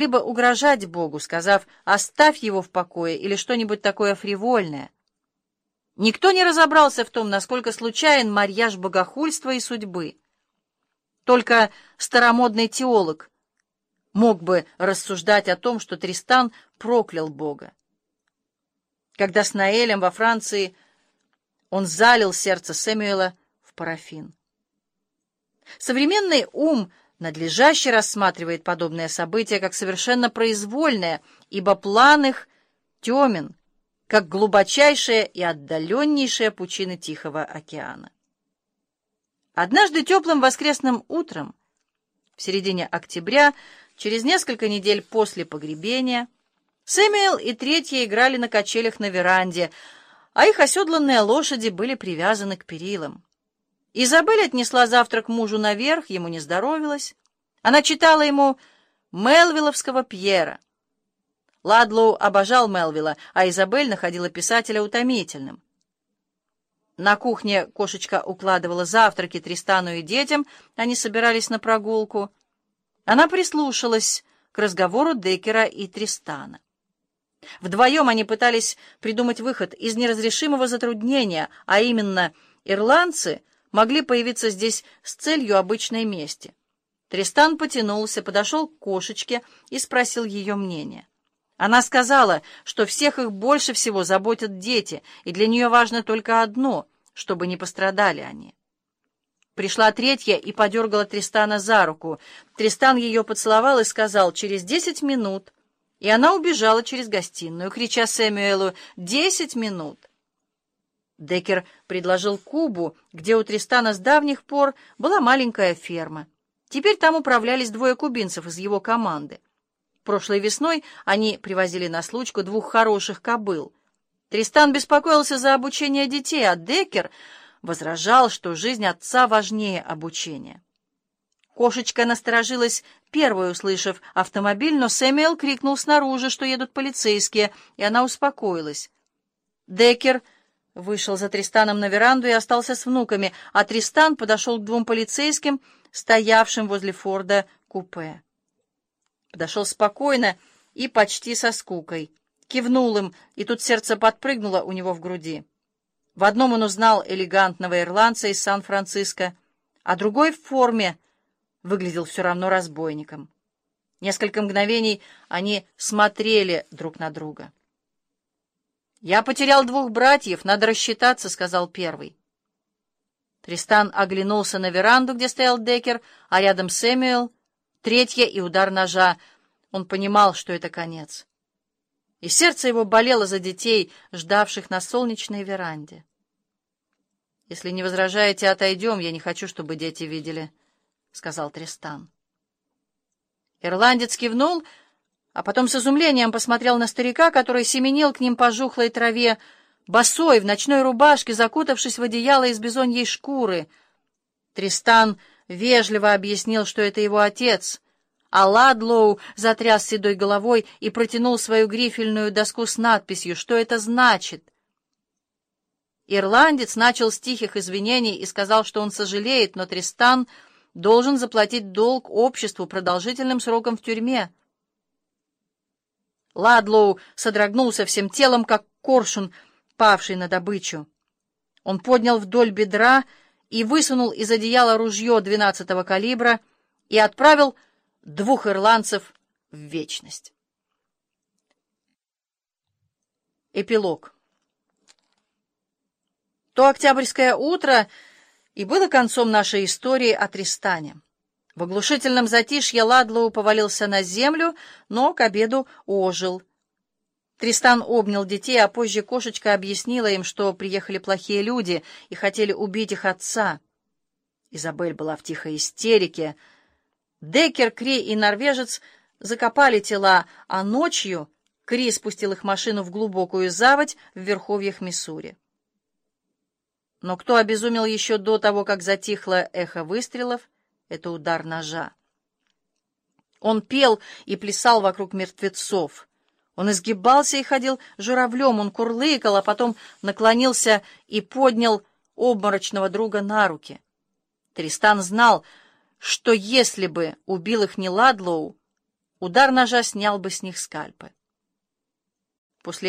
либо угрожать Богу, сказав «оставь его в покое» или что-нибудь такое фривольное. Никто не разобрался в том, насколько случайен марьяж богохульства и судьбы. Только старомодный теолог мог бы рассуждать о том, что Тристан проклял Бога. Когда с Наэлем во Франции он залил сердце Сэмюэла в парафин. Современный ум надлежаще рассматривает подобные события как совершенно произвольные, ибо план их темен, как глубочайшие и отдаленнейшие пучины Тихого океана. Однажды теплым воскресным утром, в середине октября, через несколько недель после погребения, Сэмюэл и третья играли на качелях на веранде, а их оседланные лошади были привязаны к перилам. Изабель отнесла завтрак мужу наверх, ему не здоровилось. Она читала ему Мелвилловского Пьера. Ладлоу обожал Мелвилла, а Изабель находила писателя утомительным. На кухне кошечка укладывала завтраки Тристану и детям, они собирались на прогулку. Она прислушалась к разговору Декера и Тристана. Вдвоем они пытались придумать выход из неразрешимого затруднения, а именно ирландцы — могли появиться здесь с целью обычной мести. Тристан потянулся, подошел к кошечке и спросил ее мнение. Она сказала, что всех их больше всего заботят дети, и для нее важно только одно, чтобы не пострадали они. Пришла третья и подергала Тристана за руку. Тристан ее поцеловал и сказал «через десять минут». И она убежала через гостиную, крича Сэмюэлу «десять минут». Декер предложил Кубу, где у Тристана с давних пор была маленькая ферма. Теперь там управлялись двое кубинцев из его команды. Прошлой весной они привозили на случку двух хороших кобыл. Тристан беспокоился за обучение детей, а Декер возражал, что жизнь отца важнее обучения. Кошечка насторожилась, первой услышав автомобиль, но Сэмюэл крикнул снаружи, что едут полицейские, и она успокоилась. Декер вышел за Тристаном на веранду и остался с внуками, а Тристан подошел к двум полицейским, стоявшим возле Форда купе. Подошел спокойно и почти со скукой. Кивнул им, и тут сердце подпрыгнуло у него в груди. В одном он узнал элегантного ирландца из Сан-Франциско, а другой в форме выглядел все равно разбойником. Несколько мгновений они смотрели друг на друга. «Я потерял двух братьев, надо рассчитаться», — сказал первый. Тристан оглянулся на веранду, где стоял Декер, а рядом Сэмюэл, третья и удар ножа. Он понимал, что это конец. И сердце его болело за детей, ждавших на солнечной веранде. «Если не возражаете, отойдем, я не хочу, чтобы дети видели», — сказал Тристан. Ирландец кивнул, — а потом с изумлением посмотрел на старика, который семенил к ним по жухлой траве, босой, в ночной рубашке, закутавшись в одеяло из бизоньей шкуры. Тристан вежливо объяснил, что это его отец, а Ладлоу затряс седой головой и протянул свою грифельную доску с надписью «Что это значит?». Ирландец начал с тихих извинений и сказал, что он сожалеет, но Тристан должен заплатить долг обществу продолжительным сроком в тюрьме. Ладлоу содрогнулся всем телом, как коршун, павший на добычу. Он поднял вдоль бедра и высунул из одеяла ружье двенадцатого калибра и отправил двух ирландцев в вечность. Эпилог. То октябрьское утро и было концом нашей истории о Тристане. В оглушительном затишье Ладлоу повалился на землю, но к обеду ожил. Тристан обнял детей, а позже кошечка объяснила им, что приехали плохие люди и хотели убить их отца. Изабель была в тихой истерике. Деккер, Кри и норвежец закопали тела, а ночью Кри спустил их машину в глубокую заводь в верховьях Миссури. Но кто обезумел еще до того, как затихло эхо выстрелов, это удар ножа. Он пел и плясал вокруг мертвецов. Он изгибался и ходил журавлем, он курлыкал, а потом наклонился и поднял обморочного друга на руки. Тристан знал, что если бы убил их не Ладлоу, удар ножа снял бы с них скальпы. После